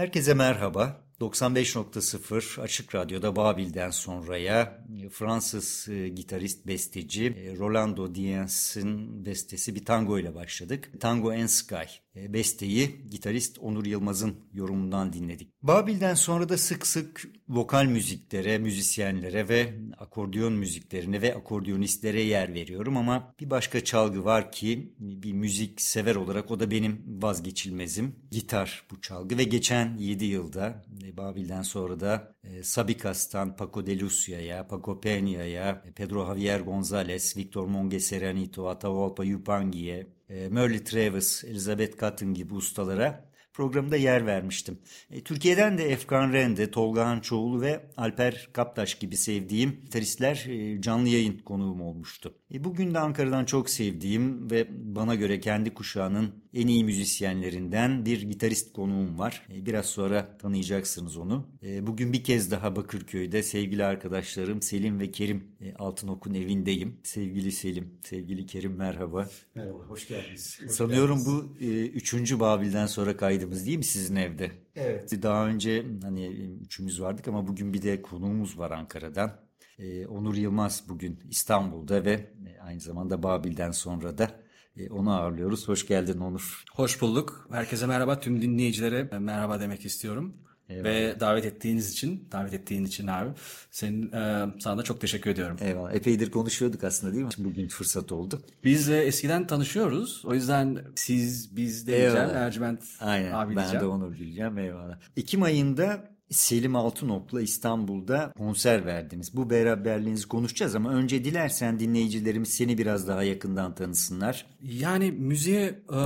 Herkese merhaba. 95.0 Açık Radyo'da Babil'den sonraya Fransız e, gitarist besteci e, Rolando Diens'in bestesi bir tango ile başladık. Tango en Sky. E, besteyi gitarist Onur Yılmaz'ın yorumundan dinledik. Babil'den sonra da sık sık vokal müziklere, müzisyenlere ve akordeon müziklerine ve akordeonistlere yer veriyorum ama bir başka çalgı var ki bir müzik sever olarak o da benim vazgeçilmezim. Gitar bu çalgı ve geçen 7 yılda Babil'den sonra da Sabikas'tan Paco de Lucia'ya, Paco Peña'ya, Pedro Javier González, Victor Mongeseranito, Atahualpa Yupangi'ye, Merle Travis, Elizabeth Cotton gibi ustalara programda yer vermiştim. E, Türkiye'den de Efkan Rende, Tolga Hançoğlu ve Alper Kaptaş gibi sevdiğim gitaristler e, canlı yayın konuğum olmuştu. E, bugün de Ankara'dan çok sevdiğim ve bana göre kendi kuşağının en iyi müzisyenlerinden bir gitarist konuğum var. E, biraz sonra tanıyacaksınız onu. E, bugün bir kez daha Bakırköy'de sevgili arkadaşlarım Selim ve Kerim Altınok'un evindeyim. Sevgili Selim, sevgili Kerim merhaba. Merhaba, hoş geldiniz. Hoş Sanıyorum geldiniz. bu e, üçüncü Babil'den sonra kaydımız değil mi sizin evde? Evet. Daha önce hani üçümüz vardık ama bugün bir de konuğumuz var Ankara'dan. E, Onur Yılmaz bugün İstanbul'da ve e, aynı zamanda Babil'den sonra da e, onu ağırlıyoruz. Hoş geldin Onur. Hoş bulduk. Herkese merhaba. Tüm dinleyicilere merhaba demek istiyorum. Eyvallah. Ve davet ettiğiniz için, davet ettiğin için abi senin e, sana da çok teşekkür ediyorum. Eyvallah. Epeydir konuşuyorduk aslında değil mi? Bugün fırsat oldu. Biz e, eskiden tanışıyoruz. O yüzden siz, biz demeyeceğim. Ercüment Aynen. abi ben diyeceğim. de onu diyeceğim. Eyvallah. Ekim ayında Selim Altınok'la İstanbul'da konser verdiniz. Bu beraberliğinizi konuşacağız ama önce dilersen dinleyicilerimiz seni biraz daha yakından tanısınlar. Yani müziğe e,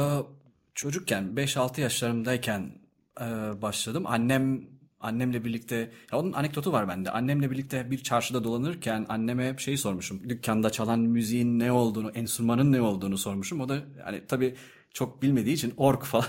çocukken 5-6 yaşlarımdayken e, başladım. Annem annemle birlikte ya onun anekdotu var bende. Annemle birlikte bir çarşıda dolanırken anneme hep şeyi sormuşum. Dükkanda çalan müziğin ne olduğunu, enstrümanın ne olduğunu sormuşum. O da yani tabii çok bilmediği için org falan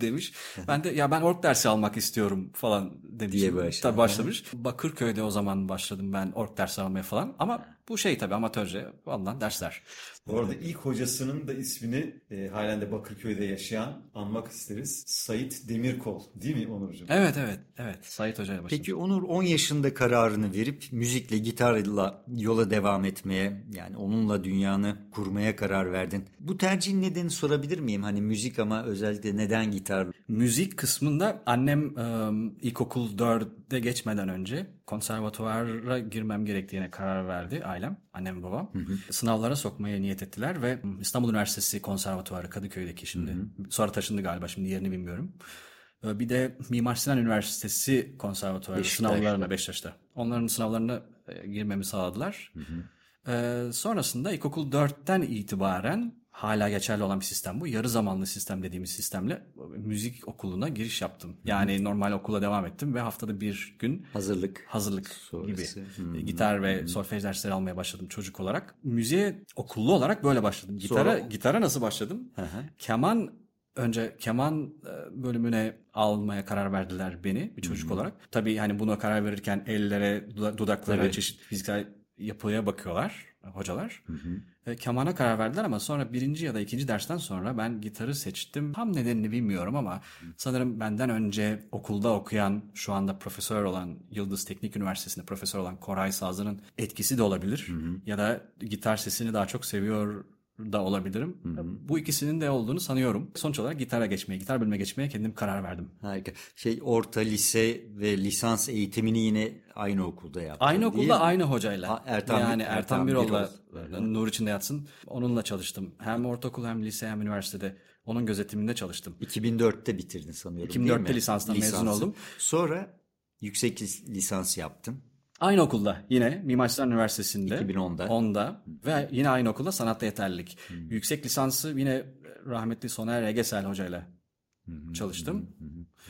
demiş. Ben de ya ben org dersi almak istiyorum falan demiştim. Diye başladı. Tabii başlamış. Bakırköy'de o zaman başladım ben org dersi almaya falan. Ama bu şey tabii amatörce alınan dersler. Bu arada ilk hocasının da ismini e, halen de Bakırköy'de yaşayan anmak isteriz. Sait Demirkol değil mi Onurcuğum? Evet evet evet Sait Hoca ile başladım. Peki Onur 10 yaşında kararını verip müzikle, gitarla yola devam etmeye yani onunla dünyanı kurmaya karar verdin. Bu tercihin nedeni sorabilir miyim? Hani müzik ama özellikle neden gitar? Müzik kısmında annem e, ilkokul 4'e geçmeden önce konservatuvara girmem gerektiğine karar verdi ailem, annem ve babam. Sınavlara sokmaya niyet ettiler ve İstanbul Üniversitesi Konservatuvarı Kadıköy'deki şimdi. Sonra taşındı galiba şimdi yerini bilmiyorum. E, Bir de Mimar Sinan Üniversitesi Konservatuvarı Beşiktaş'ta. sınavlarına Beşiktaş'ta. Onların sınavlarına e, girmemi sağladılar. Ee, sonrasında ilkokul 4'ten itibaren hala geçerli olan bir sistem bu. Yarı zamanlı sistem dediğimiz sistemle müzik okuluna giriş yaptım. Yani normal okula devam ettim ve haftada bir gün Hazırlık. hazırlık Sonrası. gibi gitar ve solfej dersleri almaya başladım çocuk olarak. Müziğe okullu olarak böyle başladım. Gitara Sonra- gitara nasıl başladım? Keman önce keman e, bölümüne almaya karar verdiler beni bir çocuk olarak. Tabii hani buna karar verirken ellere, duda- dudaklara, Tabii. çeşitli fiziksel yapıya bakıyorlar hocalar. E, kemana karar verdiler ama sonra birinci ya da ikinci dersten sonra ben gitarı seçtim. Tam nedenini bilmiyorum ama sanırım benden önce okulda okuyan şu anda profesör olan Yıldız Teknik Üniversitesi'nde profesör olan Koray Sazlı'nın etkisi de olabilir. Ya da gitar sesini daha çok seviyor da olabilirim. Bu ikisinin de olduğunu sanıyorum. Sonuç olarak gitara geçmeye, gitar bölümüne geçmeye kendim karar verdim. Harika. Şey orta lise ve lisans eğitimini yine aynı okulda yaptın. Aynı okulda mi? aynı hocayla. Ha, Ertan- yani Ertan Ertan, Birol'la Birol. nur içinde yatsın. Onunla çalıştım. Hem ortaokul hem lise hem üniversitede onun gözetiminde çalıştım. 2004'te bitirdin sanıyorum 2004'te değil mi? lisanstan mezun oldum. Sonra yüksek lis- lisans yaptın. Aynı okulda yine Mimar Sinan Üniversitesi'nde. 2010'da. 10'da ve yine aynı okulda sanatta yeterlilik. Yüksek lisansı yine rahmetli Soner Egesel hocayla çalıştım.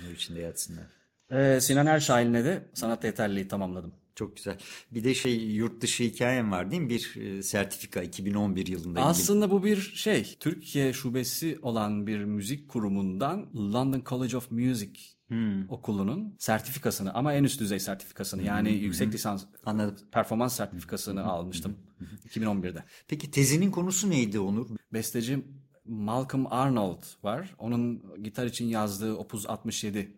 Nur içinde yatsınlar. Ee, Sinan Erşahin'le de sanatta yeterliliği tamamladım. Çok güzel. Bir de şey yurt dışı hikayem var değil mi? Bir e, sertifika 2011 yılında. Aslında bu bir şey, Türkiye şubesi olan bir müzik kurumundan London College of Music okulunun sertifikasını ama en üst düzey sertifikasını yani yüksek lisans Anladım. performans sertifikasını almıştım 2011'de. Peki tezinin konusu neydi Onur? Besteci Malcolm Arnold var. Onun gitar için yazdığı Opus 67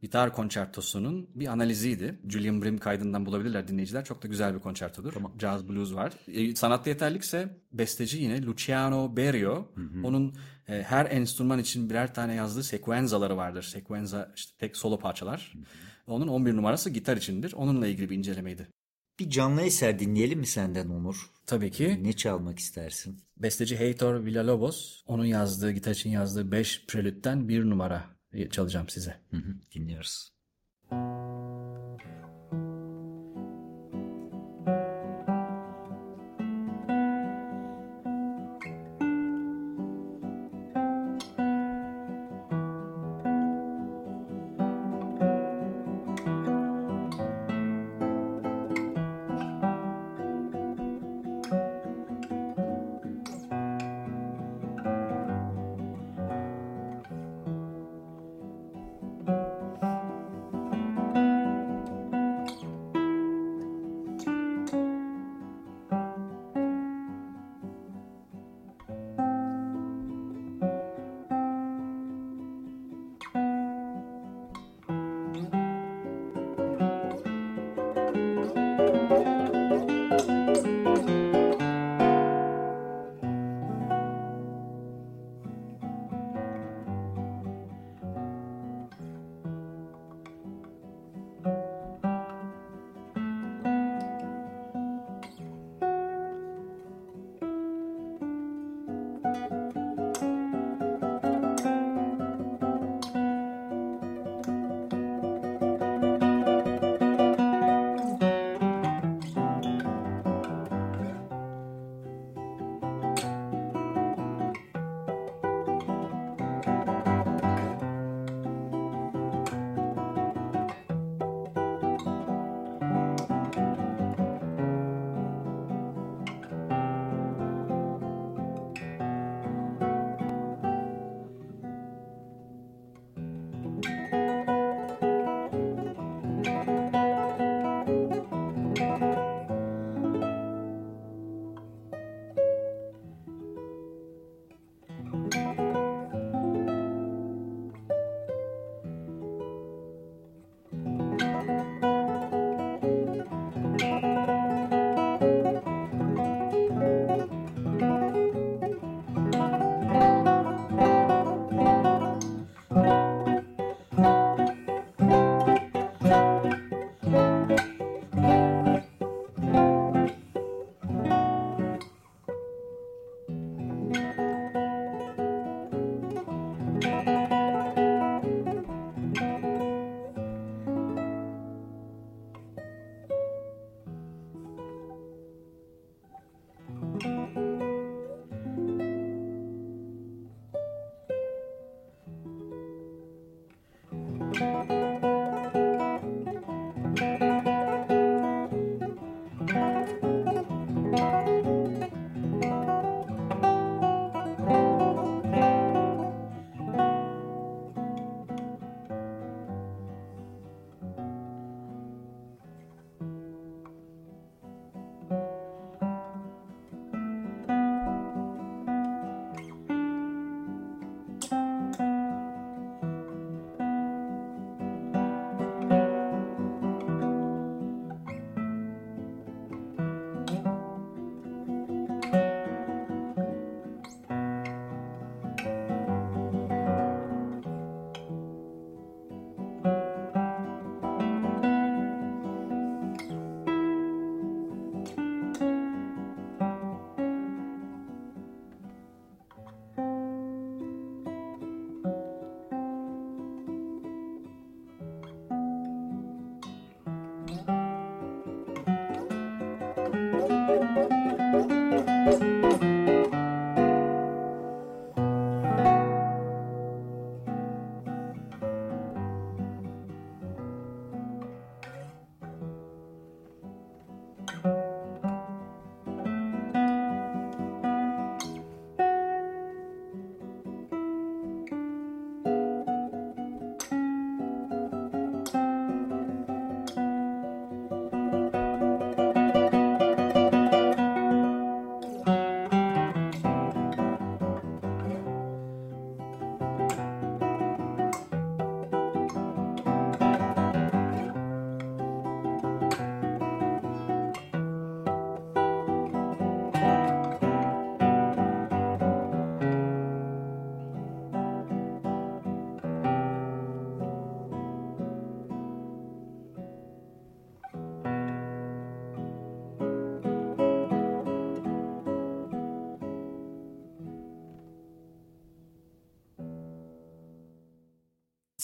gitar konçertosunun bir analiziydi. Julian Brim kaydından bulabilirler dinleyiciler. Çok da güzel bir konçertodur. Jazz blues var. E, sanatta yeterlikse besteci yine Luciano Berio. Onun e, her enstrüman için birer tane yazdığı sekvenzaları vardır. Sekvenza işte tek solo parçalar. Onun 11 numarası gitar içindir. Onunla ilgili bir incelemeydi. Bir canlı eser dinleyelim mi senden Onur? Tabii ki. Ne çalmak istersin? Besteci Heitor Villalobos onun yazdığı gitar için yazdığı 5 prelütten bir numara çalacağım size. Hı hı, dinliyoruz.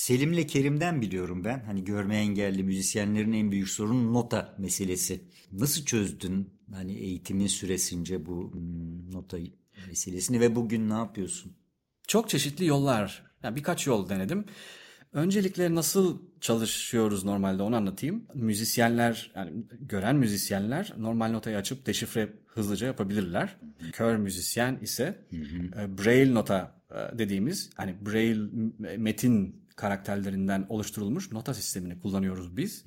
Selim'le Kerim'den biliyorum ben. Hani görme engelli müzisyenlerin en büyük sorunu nota meselesi. Nasıl çözdün hani eğitimin süresince bu hmm, nota meselesini ve bugün ne yapıyorsun? Çok çeşitli yollar. Yani birkaç yol denedim. Öncelikle nasıl çalışıyoruz normalde onu anlatayım. Müzisyenler, yani gören müzisyenler normal notayı açıp deşifre hızlıca yapabilirler. Kör müzisyen ise e, braille nota e, dediğimiz hani braille metin karakterlerinden oluşturulmuş nota sistemini kullanıyoruz biz.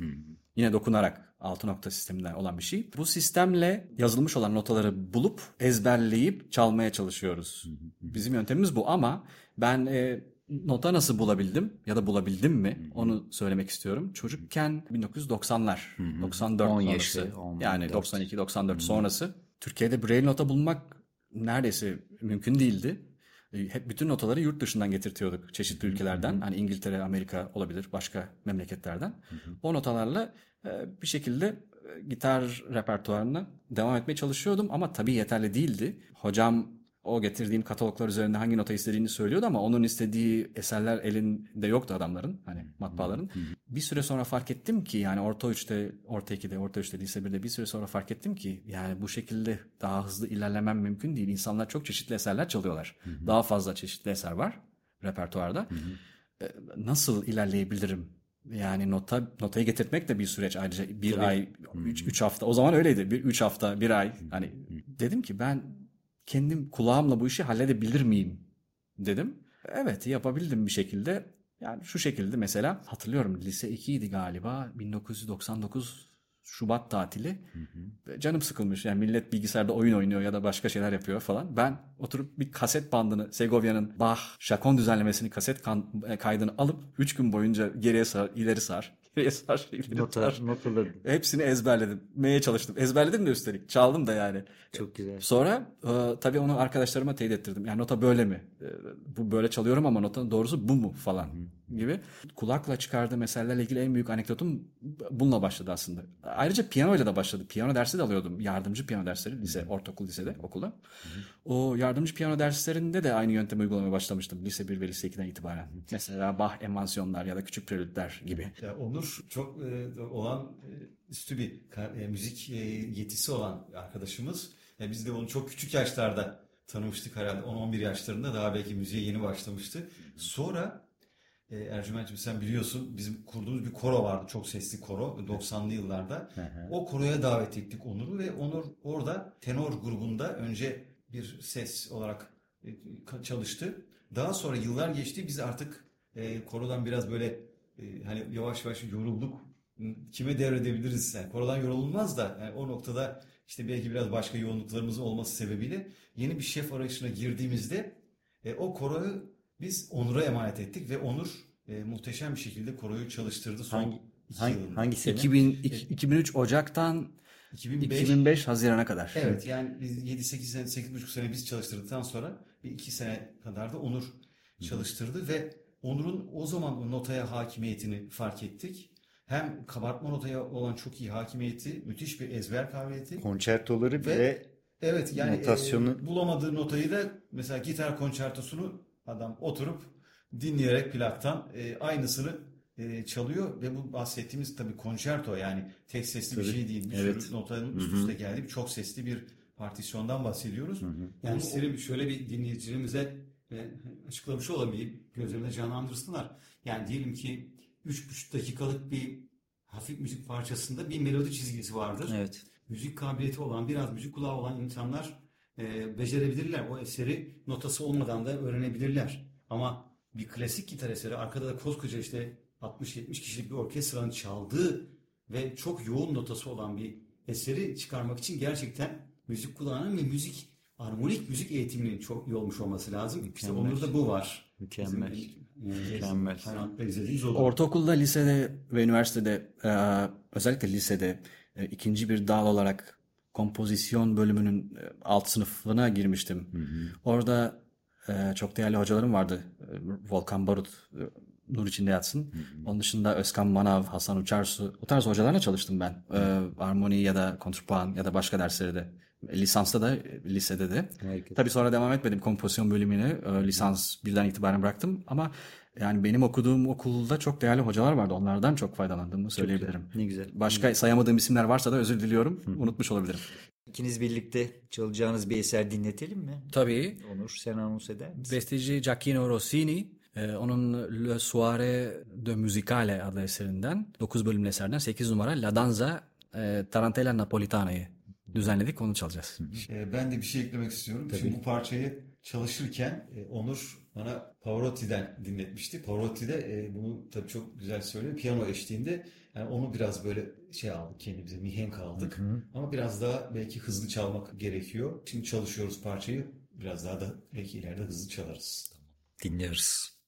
Yine dokunarak altı nokta sisteminden olan bir şey. Bu sistemle yazılmış olan notaları bulup ezberleyip çalmaya çalışıyoruz. Bizim yöntemimiz bu ama ben e, nota nasıl bulabildim ya da bulabildim mi onu söylemek istiyorum. Çocukken 1990'lar, 94 10 sonrası yaşı, 14. yani 92-94 sonrası Türkiye'de braille nota bulmak neredeyse mümkün değildi. E, Hep bütün notaları yurt dışından getirtiyorduk çeşitli ülkelerden. Hani İngiltere, Amerika olabilir, başka memleketlerden. O notalarla e, bir şekilde e, gitar repertuarına devam etmeye çalışıyordum ama tabii yeterli değildi. Hocam o getirdiğim kataloglar üzerinde hangi nota istediğini söylüyordu ama onun istediği eserler elinde yoktu adamların hani matbaaların. Bir süre sonra fark ettim ki yani orta 3'te, orta 2'de, orta 3'te, lise 1'de bir süre sonra fark ettim ki yani bu şekilde daha hızlı ilerlemem mümkün değil. İnsanlar çok çeşitli eserler çalıyorlar. Daha fazla çeşitli eser var repertuarda. E, Nasıl ilerleyebilirim? Yani nota notayı getirtmek de bir süreç ayrıca bir ay, üç, üç hafta. O zaman öyleydi. Bir üç hafta, bir ay. Hani dedim ki ben kendim kulağımla bu işi halledebilir miyim dedim. Evet yapabildim bir şekilde. Yani şu şekilde mesela hatırlıyorum lise 2 idi galiba 1999 Şubat tatili. Canım sıkılmış yani millet bilgisayarda oyun oynuyor ya da başka şeyler yapıyor falan. Ben oturup bir kaset bandını Segovia'nın Bach şakon düzenlemesini kaset e, kaydını alıp 3 gün boyunca geriye sar, ileri sar, geriye sar, Nota, sar. notaları Hepsini ezberledim. Meye çalıştım. Ezberledim de üstelik. Çaldım da yani. çok güzel. Sonra e, tabii onu arkadaşlarıma teyit ettirdim. Yani nota böyle mi? E, bu böyle çalıyorum ama notanın doğrusu bu mu falan gibi. Kulakla çıkardığım eserlerle ilgili en büyük anekdotum bununla başladı aslında. Ayrıca piyano ile de başladı. Piyano dersi de alıyordum. Yardımcı piyano dersleri lise, ortaokul lisede, okulda. O yardımcı piyano derslerinde de aynı yöntemi uygulamaya başlamıştım. Lise 1 ve lise 2'den itibaren. Mesela Bach envansiyonlar ya da küçük prelütler gibi. Ya Onur çok e, olan e, üstü bir e, müzik e, yetisi olan arkadaşımız. E, biz de onu çok küçük yaşlarda tanımıştık herhalde. 10-11 yaşlarında daha belki müziğe yeni başlamıştı. Sonra e, Ercüment'ciğim sen biliyorsun bizim kurduğumuz bir koro vardı. Çok sesli koro 90'lı yıllarda. O koroya davet ettik Onur'u ve Onur orada tenor grubunda önce bir ses olarak e, çalıştı. Daha sonra yıllar geçti biz artık e, korodan biraz böyle e, hani yavaş yavaş yorulduk. Kime devredebiliriz? Yani korodan yorulmaz da yani o noktada işte belki biraz başka yoğunluklarımızın olması sebebiyle yeni bir şef arayışına girdiğimizde e, o koroyu biz Onur'a emanet ettik ve Onur e, muhteşem bir şekilde koroyu çalıştırdı son Hangi, iki hangi, yılında. hangi sene? 2000, 2003 Ocak'tan 2005 2005 Haziran'a kadar. Evet yani biz 7-8 sene, 8,5 sene biz çalıştırdıktan sonra bir 2 sene kadar da Onur çalıştırdı ve Onur'un o zaman notaya hakimiyetini fark ettik. Hem kabartma notaya olan çok iyi hakimiyeti, müthiş bir ezber kabiliyeti. Konçertoları Ve- ve Evet yani Notasyonu- e, bulamadığı notayı da mesela gitar konçertosunu adam oturup dinleyerek plaktan e, aynısını e, çalıyor ve bu bahsettiğimiz tabii konçerto yani tek sesli bir Tabii. şey değil. Bir Evet. sürü notanın üst üste geldiği bir çok sesli bir partisyondan bahsediyoruz. Yani Onu- isterim şöyle bir dinleyicilerimize e, açıklamış olamayı gözlerine canlandırsınlar. Yani diyelim ki 3,5 dakikalık bir hafif müzik parçasında bir melodi çizgisi vardır. evet. Müzik kabiliyeti olan, biraz müzik kulağı olan insanlar e, becerebilirler. O eseri notası olmadan da öğrenebilirler. Ama bir klasik gitar eseri arkada da koskoca işte 60-70 kişilik bir orkestranın çaldığı ve çok yoğun notası olan bir eseri çıkarmak için gerçekten müzik kulağının ve müzik armonik müzik eğitiminin çok iyi olmuş olması lazım. İşte Mükemmel. Onur'da bu var. Mükemmel. Bizim, e, Mükemmel. Hayranlıkla izlediğimiz o. Ortaokulda, lisede ve üniversitede e, özellikle lisede e, ikinci bir dal olarak kompozisyon bölümünün e, alt sınıfına girmiştim. Orada e, çok değerli hocalarım vardı. E, Volkan Barut, e, nur içinde yatsın. Onun dışında Özkan Manav, Hasan Uçarsu. O tarz hocalarla çalıştım ben. E, armoni ya da kontrpuan ya da başka derslerde de. Lisansta da, lisede de. Harika. Tabii sonra devam etmedim kompozisyon bölümüne. E, lisans birden itibaren bıraktım ama yani benim okuduğum okulda çok değerli hocalar vardı. Onlardan çok faydalandığımı söyleyebilirim. Ne güzel. Başka sayamadığım isimler varsa da özür diliyorum. Unutmuş olabilirim. İkiniz birlikte çalacağınız bir eser dinletelim mi? Tabii. Onur sen anons eder misin? Besteci Giacchino Rossini e, onun Le Soirée de Musicale adlı eserinden 9 bölümlü eserden 8 numara La Danza e, Tarantella Napolitana'yı düzenledik. Onu çalacağız. E, ben de bir şey eklemek istiyorum. Şimdi bu parçayı çalışırken e, Onur bana Pavarotti'den dinletmişti. Pavarotti de e, bunu tabii çok güzel söylüyor. Piyano eşliğinde yani onu biraz böyle şey aldık kendimize mihenk aldık. Ama biraz daha belki hızlı çalmak gerekiyor. Şimdi çalışıyoruz parçayı. Biraz daha da belki ileride hızlı çalarız. Dinliyoruz.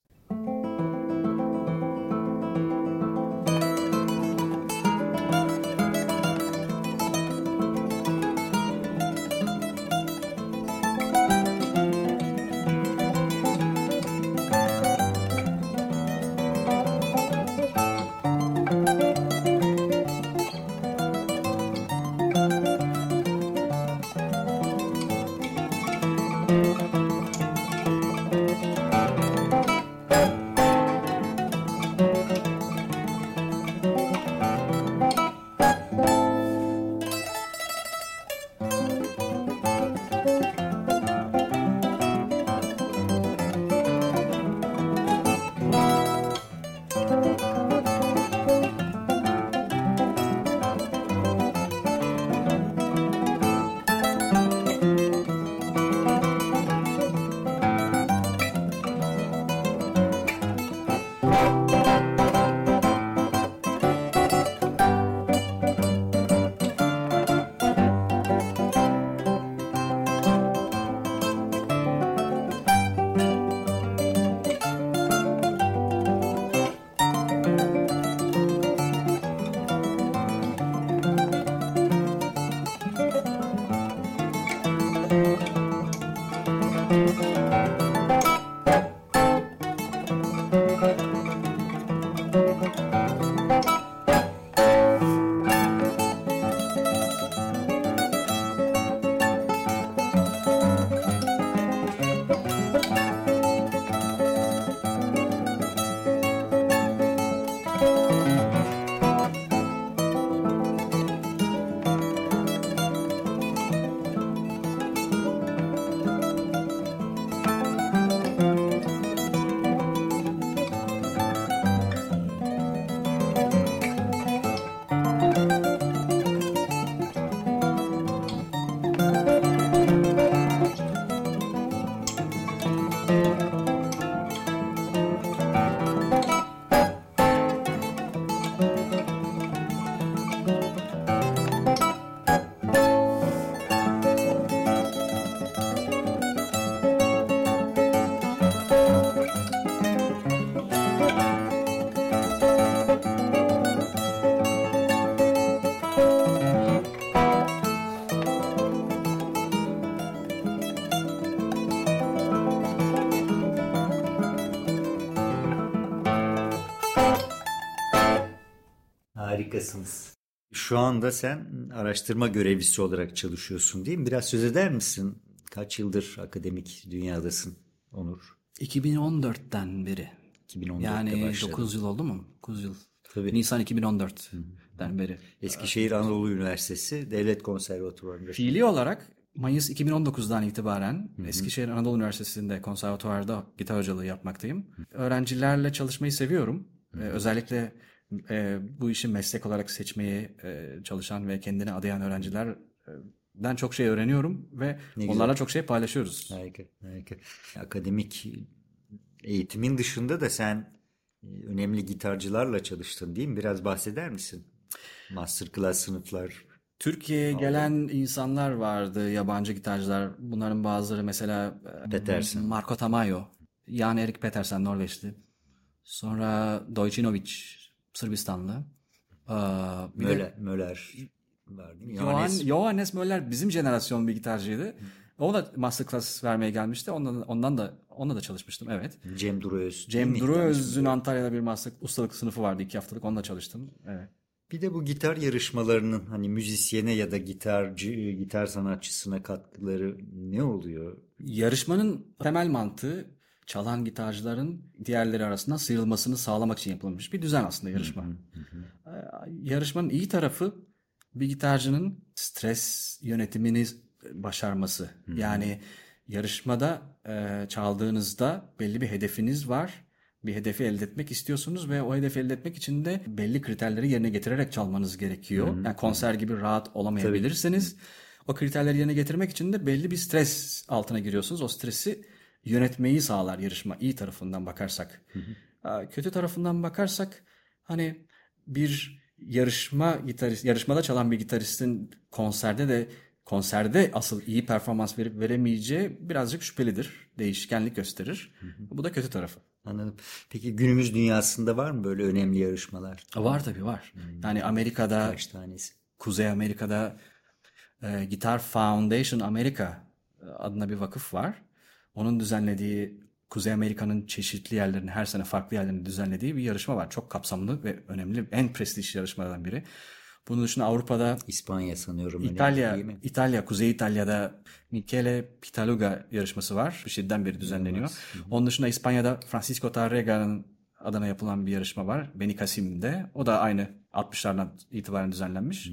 Harikasınız. Şu anda sen araştırma görevlisi olarak çalışıyorsun değil mi? Biraz söz eder misin? Kaç yıldır akademik dünyadasın Onur? 2014'ten beri. 2014'te Yani başladın. 9 yıl oldu mu? 9 yıl. Tabii. Nisan 2014'ten beri. Eskişehir Anadolu Üniversitesi Devlet Konservatuvarı'nda. Fiili olarak Mayıs 2019'dan itibaren Eskişehir Anadolu Üniversitesi'nde konservatuvarda gitar hocalığı yapmaktayım. Öğrencilerle çalışmayı seviyorum. Ee, özellikle e, bu işi meslek olarak seçmeye e, çalışan ve kendini adayan öğrencilerden çok şey öğreniyorum ve güzel. onlarla çok şey paylaşıyoruz. Harika, harika. Akademik eğitimin dışında da sen önemli gitarcılarla çalıştın değil mi? Biraz bahseder misin? Masterclass sınıflar. Türkiye'ye gelen insanlar vardı, yabancı gitarcılar. Bunların bazıları mesela Petersen. Marco Tamayo, Jan Erik Petersen Norveçli. Sonra Dojinovic Sırbistanlı. Ee, bir de Möller, Möller var değil mi? Johannes, Johannes Möller bizim jenerasyon bir gitarcıydı. O da masterclass vermeye gelmişti. Ondan, ondan da onunla da çalışmıştım evet. Cem Duruöz. Cem? Duruöz'ün Antalya'da bir master ustalık sınıfı vardı iki haftalık. Onunla çalıştım. Evet. Bir de bu gitar yarışmalarının hani müzisyene ya da gitarcı, gitar sanatçısına katkıları ne oluyor? Yarışmanın temel mantığı çalan gitarcıların diğerleri arasından sıyrılmasını sağlamak için yapılmış bir düzen aslında yarışma. Ee, Yarışmanın iyi tarafı bir gitarcının stres yönetimini başarması. Yani yarışmada e, çaldığınızda belli bir hedefiniz var. Bir hedefi elde etmek istiyorsunuz ve o hedefi elde etmek için de belli kriterleri yerine getirerek çalmanız gerekiyor. Yani konser gibi rahat olamayabilirsiniz. O kriterleri yerine getirmek için de belli bir stres altına giriyorsunuz. O stresi yönetmeyi sağlar yarışma iyi tarafından bakarsak. Aa, Kötü tarafından bakarsak hani bir yarışma gitarist yarışmada çalan bir gitaristin konserde de konserde asıl iyi performans verip veremeyeceği birazcık şüphelidir. Değişkenlik gösterir. Bu da kötü tarafı. Anladım. Peki günümüz dünyasında var mı böyle önemli yarışmalar? Var tabii var. Yani Amerika'da Kaç tanesi? Kuzey Amerika'da e, Guitar Foundation Amerika e, adına bir vakıf var. Onun düzenlediği Kuzey Amerika'nın çeşitli yerlerini her sene farklı yerlerini düzenlediği bir yarışma var. Çok kapsamlı ve önemli en prestijli yarışmalardan biri. Bunun dışında Avrupa'da İspanya sanıyorum. İtalya, mi? İtalya, Kuzey İtalya'da Michele Pitaluga yarışması var. Bir şeyden beri düzenleniyor. Onun dışında İspanya'da Francisco Tarrega'nın adına yapılan bir yarışma var. Benicassim'de. O da aynı 60'lardan itibaren düzenlenmiş.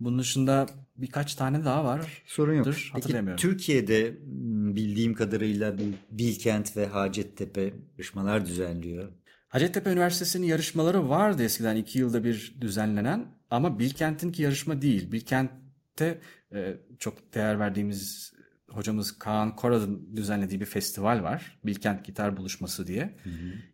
Bunun dışında birkaç tane daha var. Sorun yok. Dur, Peki hatırlayamıyorum. Türkiye'de m, bildiğim kadarıyla Bil- Bilkent ve Hacettepe yarışmalar düzenliyor. Hacettepe Üniversitesi'nin yarışmaları vardı eskiden iki yılda bir düzenlenen ama Bilkent'inki yarışma değil. Bilkent'te e, çok değer verdiğimiz hocamız Kaan Korad'ın düzenlediği bir festival var. Bilkent Gitar Buluşması diye.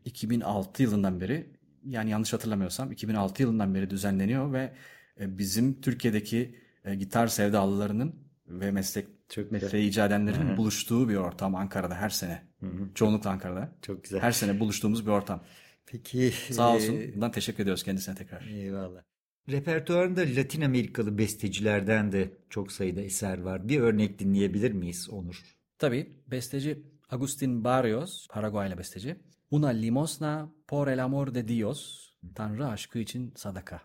2006 yılından beri yani yanlış hatırlamıyorsam 2006 yılından beri düzenleniyor ve e, bizim Türkiye'deki e, gitar sevdalılarının ve meslek Çok güzel. mesleği icra edenlerin buluştuğu bir ortam Ankara'da her sene. Çoğunlukla Ankara'da. Çok güzel. Her sene buluştuğumuz bir ortam. Peki. Sağ e, olsun. Bundan teşekkür ediyoruz kendisine tekrar. Eyvallah. Repertuarında Latin Amerikalı bestecilerden de çok sayıda eser var. Bir örnek dinleyebilir miyiz Onur? Tabii besteci Agustin Barrios, Paraguaylı besteci. Una limosna por el amor de Dios. Tanrı aşkı için sadaka.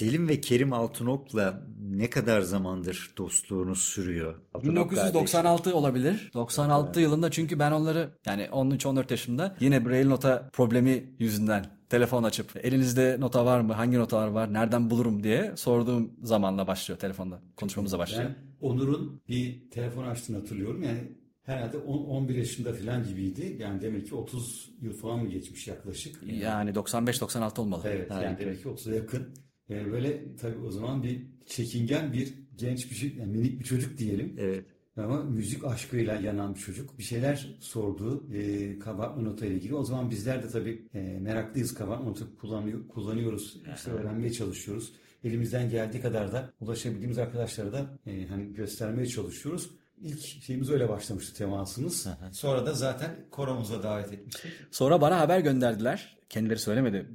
Selim ve Kerim Altınok'la ne kadar zamandır dostluğunuz sürüyor? Altınok 1996 olabilir. 96 yılında çünkü ben onları yani 13-14 yaşımda yine Braille nota problemi yüzünden telefon açıp elinizde nota var mı? Hangi notalar var? Nereden bulurum diye sorduğum zamanla başlıyor telefonda. Konuşmamıza başlıyor. Ben Onur'un bir telefon açtığını hatırlıyorum. Yani herhalde 10-11 yaşında falan gibiydi. Yani demek ki 30 yıl falan mı geçmiş yaklaşık. Yani 95-96 olmalı. Evet yani demek ki 30'a yakın. Ee, böyle tabii o zaman bir çekingen bir genç bir şey, yani minik bir çocuk diyelim. Evet. Ama müzik aşkıyla yanan bir çocuk. Bir şeyler sordu e, kabartma nota ile ilgili. O zaman bizler de tabii e, meraklıyız kabartma nota kullanıyor, kullanıyoruz. İşte öğrenmeye çalışıyoruz. Elimizden geldiği kadar da ulaşabildiğimiz arkadaşlara da e, hani göstermeye çalışıyoruz. İlk şeyimiz öyle başlamıştı temasımız. Sonra da zaten koromuza davet etmiştik. Sonra bana haber gönderdiler. Kendileri söylemedi.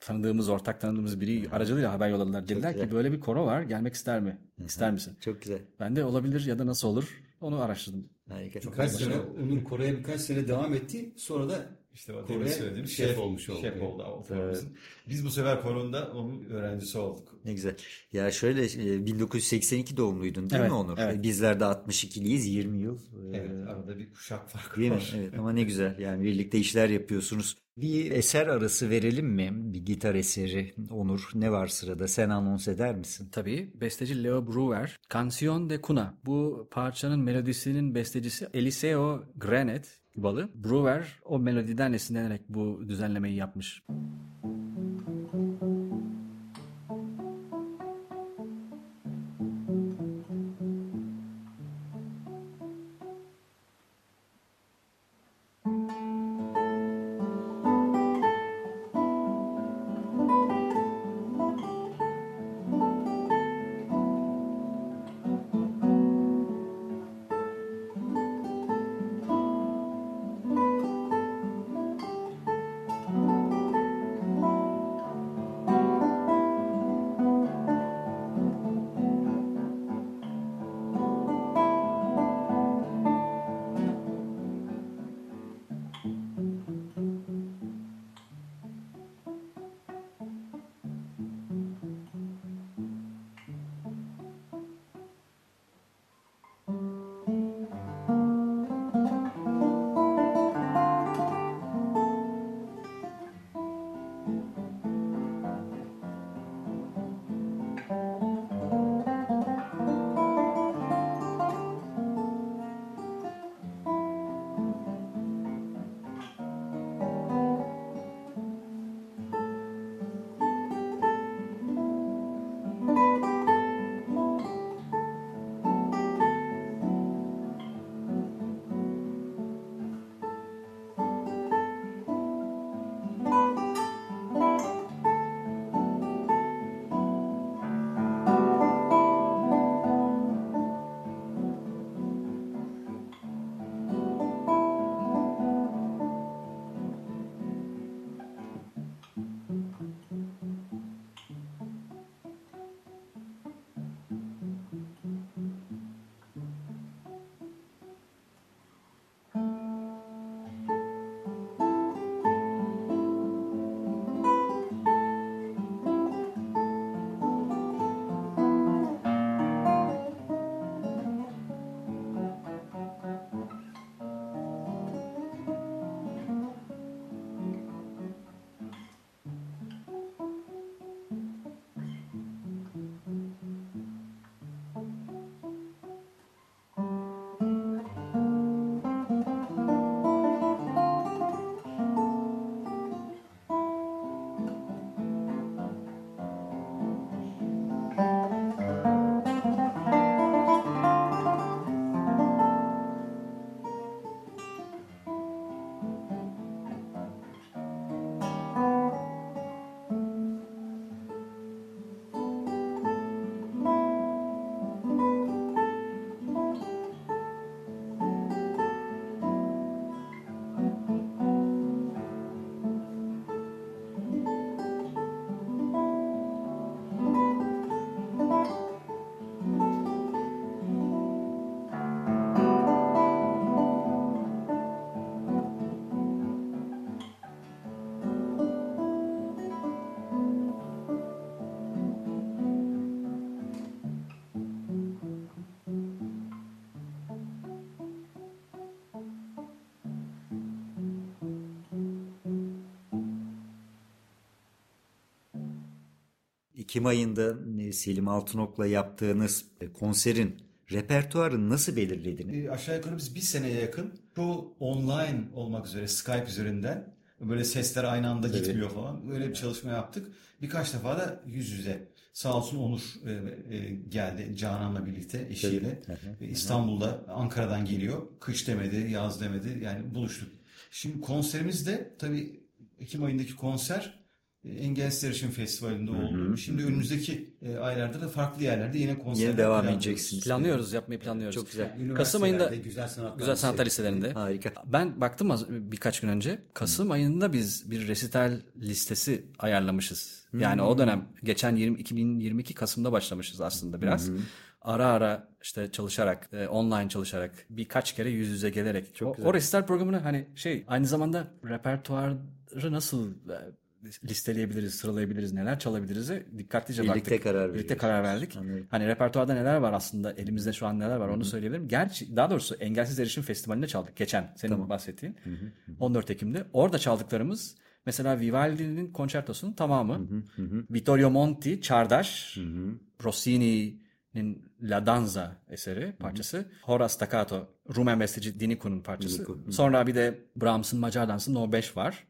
Tanıdığımız, ortak tanıdığımız biri aracılığıyla haber yolladılar. Dediler ki böyle bir koro var. Gelmek ister mi? İster misin? Çok güzel. Ben de olabilir ya da nasıl olur onu araştırdım. Harika. Birkaç sene Onur Kore'ye birkaç sene devam etti. Sonra da İşte o Kore demin söylediğim şef şef, olmuş oldu. Şef oldu koromuzun. Biz bu sefer koronda onun öğrencisi olduk. Ne güzel. Ya şöyle e, 1982 doğumluydun değil Evet, mi Onur? evet. Bizler de 62'liyiz 20 yıl. e, Evet arada bir kuşak farkı Değil mi? var. Evet ama ne güzel. Yani birlikte işler yapıyorsunuz. Bir eser arası verelim mi? Bir gitar eseri Onur. Ne var sırada? Sen anons eder misin? Tabii besteci Leo Brewer, Canción de Cuna. Bu parçanın melodisinin bestecisi Eliseo Granet Balı. Brewer o melodiden esinlenerek bu düzenlemeyi yapmış. Ekim ayında e, Selim Altınok'la yaptığınız e, konserin repertuarını nasıl belirlediniz? E, aşağı yukarı biz bir seneye yakın bu online olmak üzere Skype üzerinden böyle sesler aynı anda gitmiyor falan. Böyle bir çalışma yaptık. Birkaç defa da yüz yüze. Sağ olsun Onur e, e, geldi Canan'la birlikte eşiyle. İstanbul'da Ankara'dan geliyor. Kış demedi, yaz demedi. Yani buluştuk. Şimdi konserimiz de tabii Ekim ayındaki konser e, Engelsiz Yarışım Festivali'nde oldu. Şimdi önümüzdeki e, aylarda da farklı yerlerde yine konserler Yine devam planlıyoruz. edeceksiniz. Planlıyoruz, yapmayı planlıyoruz. Çok güzel. Kasım ayında güzel sanatlar, Güzel sanatlar liselerinde. Harika. Ben baktım az, birkaç gün önce. Kasım ayında biz bir resital listesi ayarlamışız. Yani o dönem geçen 20, 2022 Kasım'da başlamışız aslında biraz. Ara ara işte çalışarak, e, online çalışarak, birkaç kere yüz yüze gelerek. Çok o, o resital programını hani şey aynı zamanda repertuarı nasıl e, listeleyebiliriz, sıralayabiliriz, neler çalabiliriz dikkatlice Birlikte baktık. karar Birlikte veriyoruz. karar verdik. Anladım. Hani repertuarda neler var aslında elimizde şu an neler var onu söyleyebilirim. Gerçi daha doğrusu Engelsiz Erişim Festivali'nde çaldık geçen senin bahsettiğin 14 Ekim'de. Orada çaldıklarımız mesela Vivaldi'nin konçertosunun tamamı. Vittorio Monti Çağdaş, Rossini'nin La Danza eseri parçası. Horace Staccato Rumen besteci Diniku'nun parçası. Sonra bir de Brahms'ın Macar Dansı No 5 var.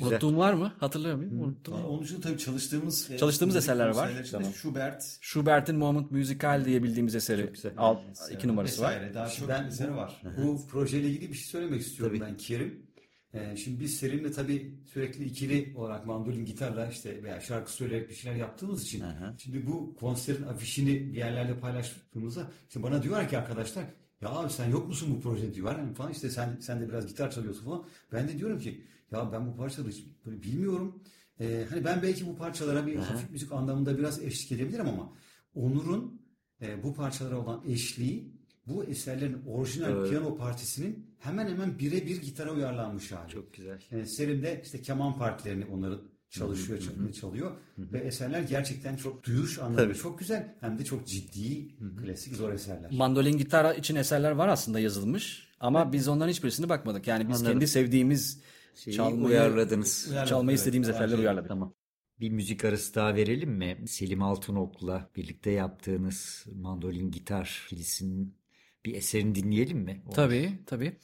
Unuttuğum var mı? Hatırlıyor muyum? Unuttum. Aa, Onun için tabii çalıştığımız e, Çalıştığımız müzik eserler var. içinde Schubert Schubert'in Moment Musical diye bildiğimiz eseri. Alt, iki numarası var. vesaire daha çok Ben eseri var. Bu projeyle ilgili bir şey söylemek istiyorum ben Kerim. Ee, şimdi biz Selim'le tabii sürekli ikili olarak mandolin gitarla işte veya şarkı söyleyerek bir şeyler yaptığımız için şimdi bu konserin afişini bir yerlerde paylaştığımızda işte bana diyorlar ki arkadaşlar ya abi sen yok musun bu projede? diyorlar. Yani falan işte sen sen de biraz gitar çalıyorsun falan. Ben de diyorum ki ya ben bu parçaları hiç böyle bilmiyorum. Ee, hani ben belki bu parçalara bir hafif müzik anlamında biraz eşlik edebilirim ama Onur'un e, bu parçalara olan eşliği bu eserlerin orijinal piyano partisinin hemen hemen birebir gitara uyarlanmış hali. Çok güzel. Yani Selim de işte keman partilerini onları çalışıyor, çalıyor, çalıyor. ve eserler gerçekten çok duyuş anlamında çok güzel hem de çok ciddi, klasik zor eserler. Mandolin gitar için eserler var aslında yazılmış. Ama biz onların hiçbirisine bakmadık. Yani biz Anladım. kendi sevdiğimiz Şeyi çalmayı, uyarladınız. Uyarladık, çalmayı evet. istediğimiz eserleri şey- uyarladık. Tamam. Bir müzik arası daha verelim mi? Selim Altınok'la birlikte yaptığınız mandolin gitar ikilisinin bir eserini dinleyelim mi? O- Tabii, tabii.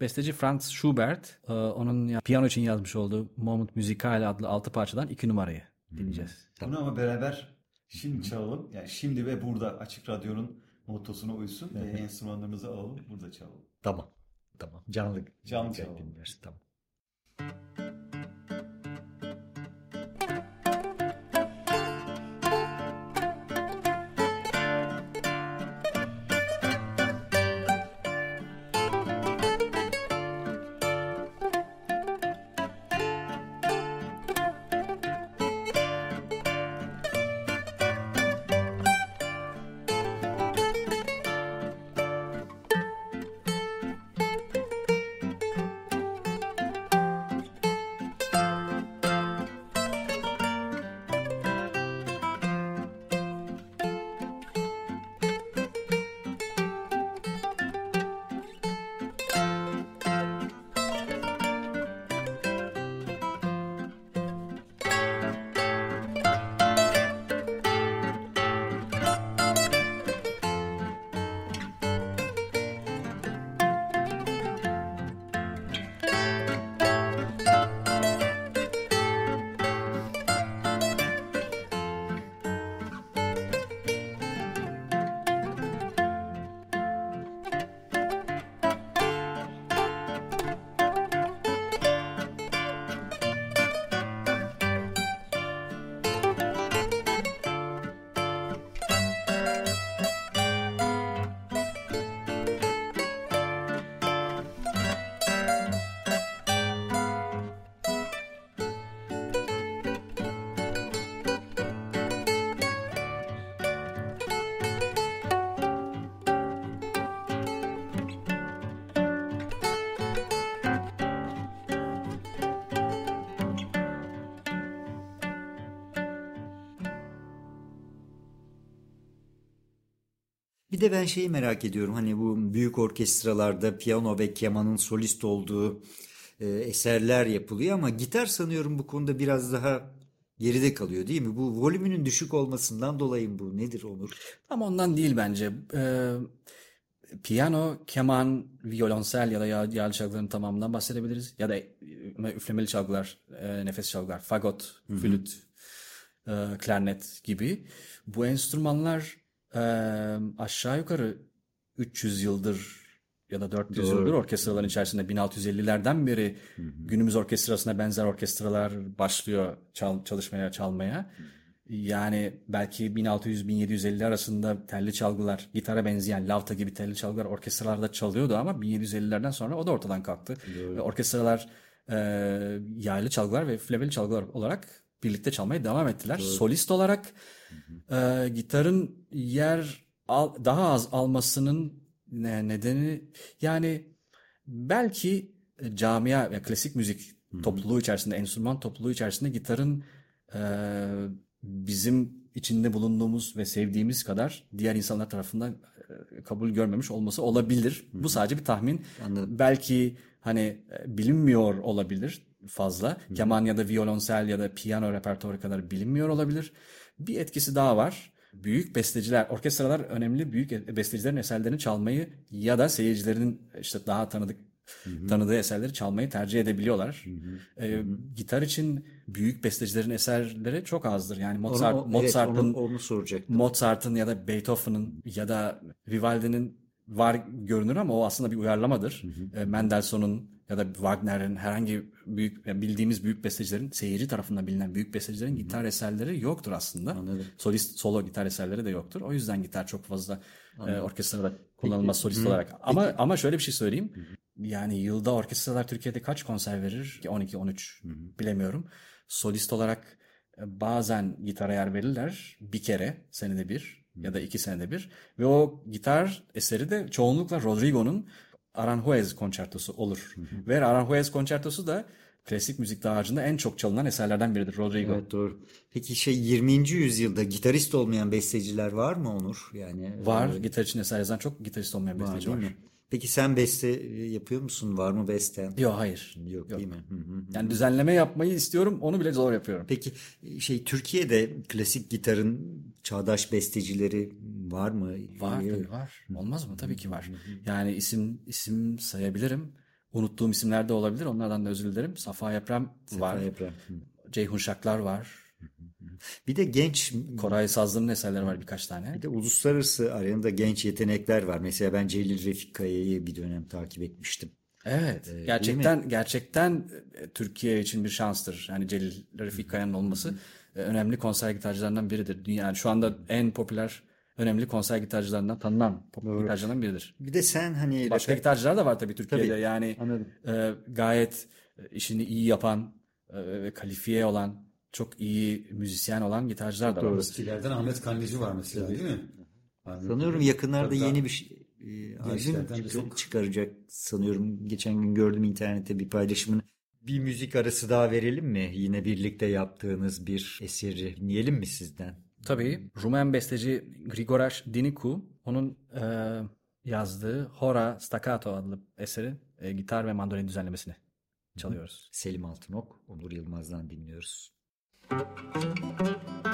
Besteci Franz Schubert, e, onun ya- piyano için yazmış olduğu Moment Musical adlı altı parçadan iki numarayı dinleyeceğiz. Bunu ama beraber şimdi çalalım. Yani şimdi ve burada Açık Radyo'nun mottosuna uysun. E, enstrümanlarımızı alalım, burada çalalım. Tamam. Tamam. Canlı. Canlı çalalım. Tamam. Bir de ben şeyi merak ediyorum. Hani bu büyük orkestralarda piyano ve kemanın solist olduğu e, eserler yapılıyor ama gitar sanıyorum bu konuda biraz daha geride kalıyor değil mi? Bu volümünün düşük olmasından dolayı mı bu? Nedir Onur? Ama ondan değil bence. Ee, piyano, keman, violonsel ya da yağ, yağlı çalgıların tamamından bahsedebiliriz. Ya da e, üflemeli çalgılar, e, nefes çalgılar, fagot, flüt, e, klarnet gibi. Bu enstrümanlar e, aşağı yukarı 300 yıldır ya da 400 Doğru. yıldır orkestraların içerisinde 1650'lerden beri günümüz orkestrasına benzer orkestralar başlıyor çal- çalışmaya, çalmaya. Yani belki 1600-1750 arasında telli çalgılar, gitara benzeyen lavta gibi telli çalgılar orkestralarda çalıyordu ama 1750'lerden sonra o da ortadan kalktı. Ve orkestralar e, yaylı çalgılar ve flebeli çalgılar olarak birlikte çalmaya devam ettiler. Solist olarak e, gitarın yer al- daha az almasının ne- nedeni yani belki e, camia ve klasik müzik topluluğu içerisinde, enstrüman topluluğu içerisinde gitarın e, bizim içinde bulunduğumuz ve sevdiğimiz kadar diğer insanlar tarafından e, kabul görmemiş olması olabilir. Bu sadece bir tahmin. Anladım. Belki hani e, bilinmiyor olabilir fazla. Keman ya da violonsel ya da piyano repertuarı kadar bilinmiyor olabilir. Bir etkisi daha var. Büyük besteciler, orkestralar önemli büyük bestecilerin eserlerini çalmayı ya da seyircilerin işte daha tanıdık tanıdığı eserleri çalmayı tercih edebiliyorlar. Ee, gitar için büyük bestecilerin eserleri çok azdır. Yani Mozart, Onu- evet, Mozart'ın onu, onu soracaktım. Mozart'ın ya da Beethoven'ın ya da Vivaldi'nin var görünür ama o aslında bir uyarlamadır. E, Mendelssohn'un ya da Wagner'in herhangi büyük bildiğimiz büyük bestecilerin seyirci tarafından bilinen büyük bestecilerin gitar eserleri yoktur aslında. Anladım. Solist solo gitar eserleri de yoktur. O yüzden gitar çok fazla e, orkestrada kullanılmaz solist olarak. Ama ama şöyle bir şey söyleyeyim. Yani yılda orkestralar Türkiye'de kaç konser verir? 12 13 bilemiyorum. Solist olarak e, bazen gitara yer verirler bir kere senede bir ya da iki senede bir ve o gitar eseri de çoğunlukla Rodrigo'nun Aranjuez konçertosu olur. Ve Aranjuez konçertosu da klasik müzik dağarcığında en çok çalınan eserlerden biridir Rodrigo. Evet doğru. Peki şey 20. yüzyılda gitarist olmayan besteciler var mı Onur? Yani Var. Gitar için eser yazan çok gitarist olmayan var besteci değil var. Peki sen beste e, yapıyor musun? Var mı besten? Yok hayır. Yok, değil mi? Hı hı. Yani düzenleme yapmayı istiyorum. Onu bile zor yapıyorum. Peki şey Türkiye'de klasik gitarın çağdaş bestecileri var mı? Var tabii var. Olmaz mı? Tabii ki var. Yani isim isim sayabilirim. Unuttuğum isimler de olabilir. Onlardan da özür dilerim. Safa Eprem var. Eprem. Hı. Ceyhun Şaklar var. Bir de genç Koray Sazlı'nın eserleri var birkaç tane. bir de uluslararası arenada genç yetenekler var. Mesela ben Celil Refik Kaya'yı bir dönem takip etmiştim. Evet. gerçekten gerçekten e, Türkiye için bir şanstır. Yani Celil Refik Kaya'nın olması e, önemli konser gitarcılarından biridir. Yani şu anda en popüler önemli konser gitarcılarından tanınan popüler gitarcılarından biridir. Bir de sen hani Başka reper- gitarcılar da var tabii Türkiye'de. Tabii, yani anladım. e, gayet e, işini iyi yapan ve kalifiye olan, çok iyi müzisyen olan gitarcılar da var. Eskilerden Ahmet Kanneci var mesela değil mi? Ahmet- sanıyorum yakınlarda Hatta yeni bir şey e, albüm çok- çıkaracak sanıyorum. Geçen gün gördüm internette bir paylaşımını. Bir müzik arası daha verelim mi? Yine birlikte yaptığınız bir eseri dinleyelim mi sizden? Tabii Rumen besteci Grigoras Dinicu onun e, yazdığı Hora Staccato adlı eseri e, gitar ve mandolin düzenlemesini çalıyoruz. Selim Altınok, Onur Yılmaz'dan dinliyoruz. Thank you.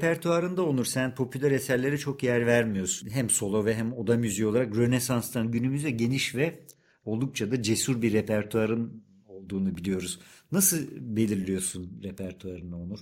Repertuarında Onur sen popüler eserlere çok yer vermiyorsun. Hem solo ve hem oda müziği olarak Rönesans'tan günümüze geniş ve oldukça da cesur bir repertuarın olduğunu biliyoruz. Nasıl belirliyorsun repertuarını Onur?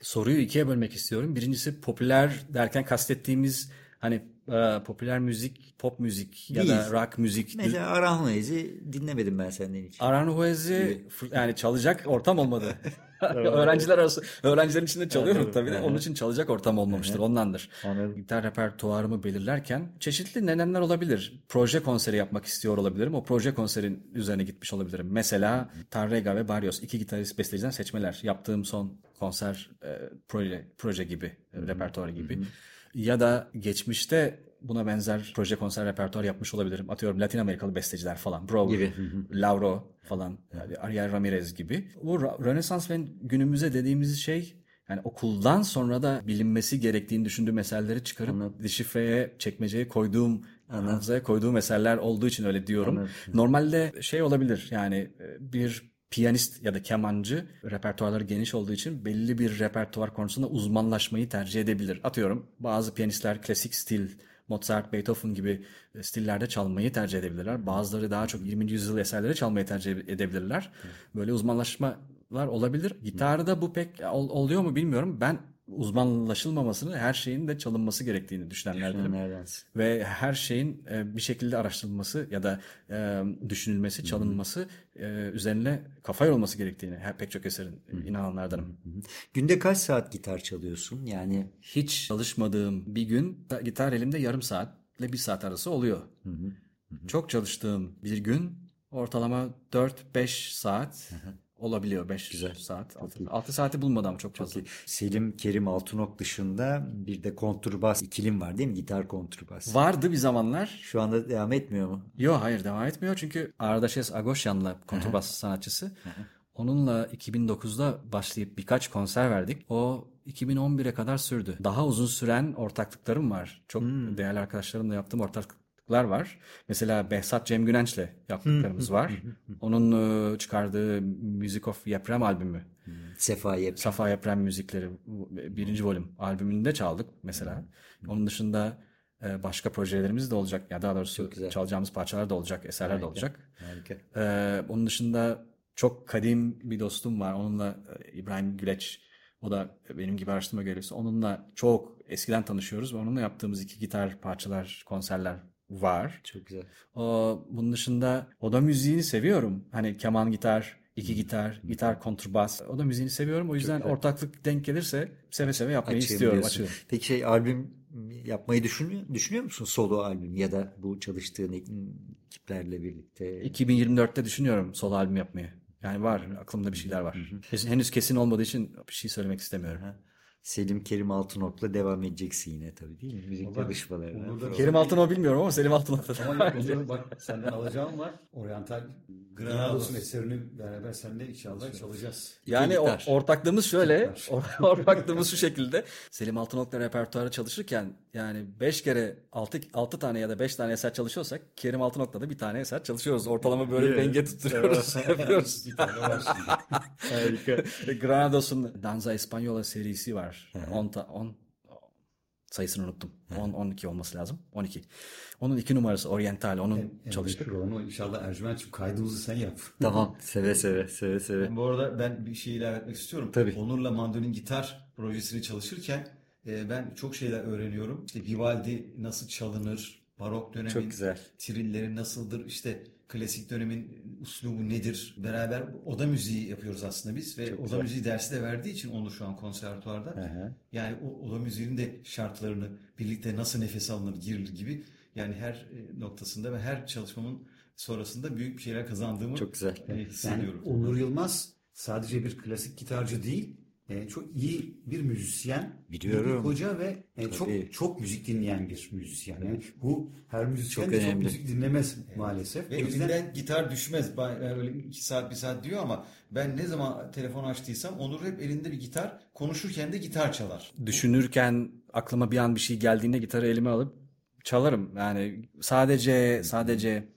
Soruyu ikiye bölmek istiyorum. Birincisi popüler derken kastettiğimiz hani e, popüler müzik, pop müzik ya Değil. da rock müzik. Mesela Aranjuez'i dinlemedim ben senden hiç. Aranjuez'i yani çalacak ortam olmadı. Öğrenciler arası, öğrencilerin içinde çalıyorum Evet, tabii de. evet. Onun için çalacak ortam olmamıştır. Ondandır. Anladım. Gitar repertuarımı belirlerken çeşitli nedenler olabilir. Proje konseri yapmak istiyor olabilirim. O proje konserin üzerine gitmiş olabilirim. Mesela Tarrega ve Barrios iki gitarist besteciden seçmeler. Yaptığım son konser e, proje proje gibi, e, repertuarı gibi. Ya da geçmişte buna benzer proje konser repertuar yapmış olabilirim. Atıyorum Latin Amerikalı besteciler falan. Brower, Gibi. Lauro falan, yani Ariel Ramirez gibi. Bu Rönesans ve günümüze dediğimiz şey yani okuldan sonra da bilinmesi gerektiğini düşündüğüm eserleri çıkarıp dişifreye, çekmeceye koyduğum, hafızaya koyduğum eserler olduğu için öyle diyorum. Normalde şey olabilir yani e, bir piyanist ya da kemancı repertuarları geniş olduğu için belli bir repertuar konusunda uzmanlaşmayı tercih edebilir. Atıyorum bazı piyanistler klasik stil Mozart, Beethoven gibi e, stillerde çalmayı tercih edebilirler. Bazıları daha çok 20. yüzyıl eserleri çalmayı tercih edebilirler. Böyle uzmanlaşmalar olabilir. Gitarda bu pek ol- oluyor mu bilmiyorum. Ben uzmanlaşılmamasını her şeyin de çalınması gerektiğini düşünenlerdenim. Neredensin? Ve her şeyin e, bir şekilde araştırılması ya da e, düşünülmesi, çalınması e, üzerine kafa yorulması gerektiğini her pek çok eserin inananlardanım. Günde kaç saat gitar çalıyorsun? Yani Hiç çalışmadığım bir gün gitar elimde yarım saatle bir saat arası oluyor. Çok çalıştığım bir gün ortalama 4-5 saat olabiliyor. 5 saat. 6, saati bulmadı ama çok fazla. Selim Kerim Altınok dışında bir de kontrbas ikilim var değil mi? Gitar kontrbas. Vardı bir zamanlar. Şu anda devam etmiyor mu? Yok hayır devam etmiyor çünkü Ardaşes Agosyan'la kontrbas sanatçısı. Onunla 2009'da başlayıp birkaç konser verdik. O 2011'e kadar sürdü. Daha uzun süren ortaklıklarım var. Çok değerli arkadaşlarımla yaptığım ortaklıklar var. Mesela Behzat Cem Günenç'le yaptıklarımız var. Onun e, çıkardığı Music of Yeprem albümü. Sefa Yep. Safa Yeprem müzikleri bu birinci volüm albümünde çaldık mesela. Onun dışında e, başka projelerimiz de olacak. Ya daha doğrusu çalacağımız parçalar da olacak, eserler de olacak. Harika. Ee, onun dışında çok kadim bir dostum var. Onunla e, İbrahim Güleç. O da benim gibi araştırma görevlisi. Onunla çok eskiden tanışıyoruz ve onunla yaptığımız iki gitar parçalar, konserler var. Çok güzel. O, bunun dışında oda müziğini seviyorum. Hani keman, gitar, iki gitar, gitar, kontrbas. Oda müziğini seviyorum. O yüzden ortaklık denk gelirse seve seve yapmayı istiyorum. Açıyorum. Peki şey albüm yapmayı düşünüyor, düşünüyor musun? Solo albüm ya da bu çalıştığın ekiplerle birlikte. 2024'te düşünüyorum solo albüm yapmayı. Yani var, aklımda bir şeyler var. Henüz kesin olmadığı için bir şey söylemek istemiyorum. Selim Kerim Altınok'la devam edeceksin yine tabii değil mi? Müzik da- Kerim Altınok bilmiyorum ama Selim Altınok da. Ama yok, Onur, bak senden alacağım var. Oriental Granados'un eserini beraber seninle inşallah çalacağız. Yani o, ortaklığımız şöyle, or- ortaklığımız şu şekilde. Selim Altınok'la repertuarı çalışırken yani 5 kere 6 6 tane ya da 5 tane eser çalışıyorsak Kerim Altınok'la da bir tane eser çalışıyoruz. Ortalama böyle bir denge tutturuyoruz. yapıyoruz. Bir tane var şimdi. Harika. Granados'un Danza Española serisi var. 10 ta 10 sayısını unuttum. 10 12 olması lazım. 12. Onun iki numarası Oriental. Onun çalıştık. Çalıştık. Onu inşallah Ercüment'ciğim kaydımızı sen yap. Tamam. Seve seve. Seve seve. Bu arada ben bir şey ilave etmek istiyorum. Tabii. Onur'la mandolin gitar projesini çalışırken e, ben çok şeyler öğreniyorum. İşte Vivaldi nasıl çalınır, barok dönemin trilleri nasıldır, işte klasik dönemin uslubu nedir? Beraber oda müziği yapıyoruz aslında biz ve oda güzel. müziği dersi de verdiği için Onur şu an konservatuvarda. hı. Yani o oda müziğinin de şartlarını birlikte nasıl nefes alınır, girilir gibi yani her e, noktasında ve her çalışmamın sonrasında büyük bir şeyler kazandığımı Çok güzel. e, Yani hissediyorum. Onur Yılmaz sadece bir klasik gitarcı değil, e, çok iyi bir müzisyen, Biliyorum. bir hoca ve e, Tabii. çok çok müzik dinleyen bir müzisyen. Yani bu her müzisyen Çok çok müzik dinlemez maalesef. Ve O yüzden elinden gitar düşmez. Ben öyle iki saat bir saat diyor ama ben ne zaman telefon açtıysam Onur hep elinde bir gitar konuşurken de gitar çalar. Düşünürken aklıma bir an bir şey geldiğinde gitarı elime alıp çalarım. Yani sadece sadece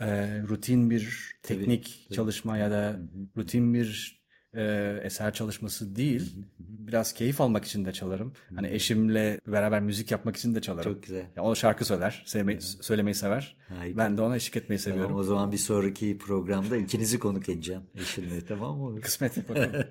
e, rutin bir teknik çalışma ya da rutin bir e, eser çalışması değil. Biraz keyif almak için de çalarım. Hani eşimle beraber müzik yapmak için de çalarım. Çok güzel. Ya o şarkı söyler, sevmeyi, söylemeyi sever. Harika. Ben de ona eşlik etmeyi seviyorum. Tamam, o zaman bir sonraki programda ikinizi konuk edeceğim eşimle tamam mı? Kısmet bakalım.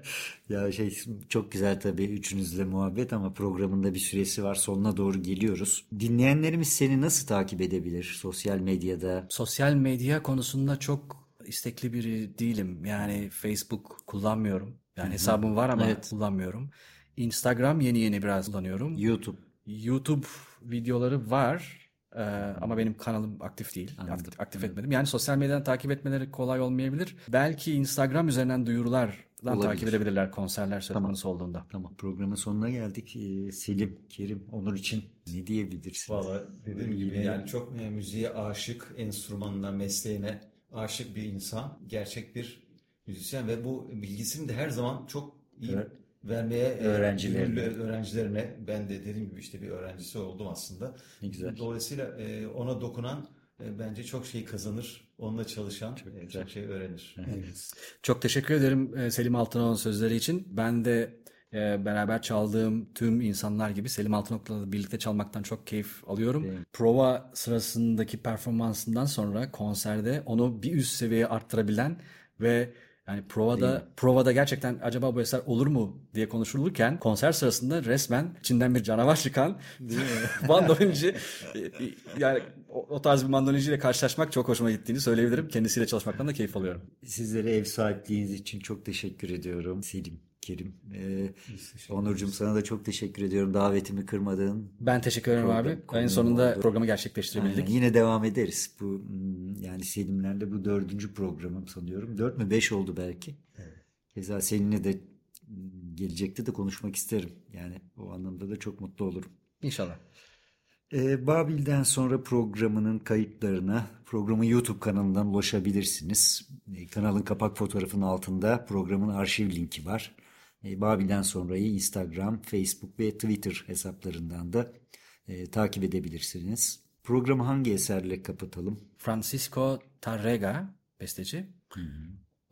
ya şey çok güzel tabii üçünüzle muhabbet ama programında bir süresi var sonuna doğru geliyoruz. Dinleyenlerimiz seni nasıl takip edebilir sosyal medyada? Sosyal medya konusunda çok istekli biri değilim. Yani Facebook kullanmıyorum. Yani hesabım var ama Evet. kullanmıyorum. Instagram yeni yeni biraz kullanıyorum. YouTube. YouTube videoları var e, ama benim kanalım aktif değil. Aktif, aktif etmedim. Yani sosyal medyadan takip etmeleri kolay olmayabilir. Belki Instagram üzerinden duyurulardan Olabilir. takip edebilirler konserler söz konusu olduğunda. Tamam programın sonuna geldik. Ee, Selim, Kerim, Onur için ne diyebilirsin? Valla dediğim gibi yani çok müziğe aşık, enstrümanına, mesleğine aşık bir insan. Gerçek bir müzisyen ve bu bilgisini de her zaman çok iyi Evet. vermeye e, Öğrencilerine. öğrencilerine ben de dediğim gibi işte bir öğrencisi oldum aslında. Ne güzel. Dolayısıyla e, ona dokunan e, bence çok şey kazanır. Onunla çalışan e, güzel. çok şey öğrenir. Çok teşekkür ederim Selim Altınok'un sözleri için. Ben de e, beraber çaldığım tüm insanlar gibi Selim Altınok'la birlikte çalmaktan çok keyif alıyorum. Prova sırasındaki performansından sonra konserde onu bir üst seviyeye arttırabilen ve yani provada provada gerçekten acaba bu eser olur mu diye konuşulurken konser sırasında resmen içinden bir canavar çıkan mandolinci yani o, o tarz bir mandolinciyle karşılaşmak çok hoşuma gittiğini söyleyebilirim. Kendisiyle çalışmaktan da keyif alıyorum. Sizlere ev sahipliğiniz için çok teşekkür ediyorum. Selim, Kerim. Ee, Onurcuğum sana da çok teşekkür ediyorum davetimi kırmadığın. Ben teşekkür ederim Program abi. En sonunda oldu. programı gerçekleştirebildik. Aynen, yine devam ederiz. Bu hmm, yani Selimlerle bu dördüncü programım sanıyorum. Dört mü beş oldu belki. Keza seninle de hmm, gelecekte de konuşmak isterim. Yani o anlamda da çok mutlu olurum. İnşallah. Ee, Babil'den sonra programının kayıtlarına programın YouTube kanalından ulaşabilirsiniz. Ee, kanalın kapak fotoğrafının altında programın arşiv linki var. Ee, Babil'den sonrayı Instagram, Facebook ve Twitter hesaplarından da e, takip edebilirsiniz. Programı hangi eserle kapatalım? Francisco Tarrega besteci.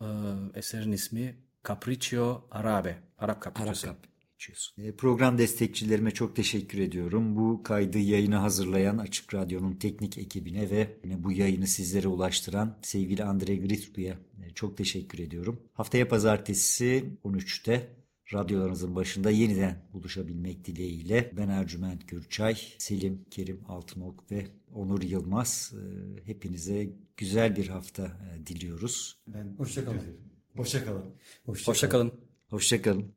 Ee, eserin ismi Capriccio Arabe. Arap Kapriçosu. Arap geçiyorsun. E, Program destekçilerime çok teşekkür ediyorum. Bu kaydı yayını hazırlayan Açık Radyo'nun teknik ekibine ve bu yayını sizlere ulaştıran sevgili Andre Gritlu'ya e, çok teşekkür ediyorum. Haftaya pazartesi 13'te radyolarınızın başında yeniden buluşabilmek dileğiyle ben Ercüment Gürçay, Selim Kerim Altınok ve Onur Yılmaz e, hepinize güzel bir hafta e, diliyoruz. Ben Hoşçakalın. Hoşçakalın. Hoşça kalın. Hoşçakalın.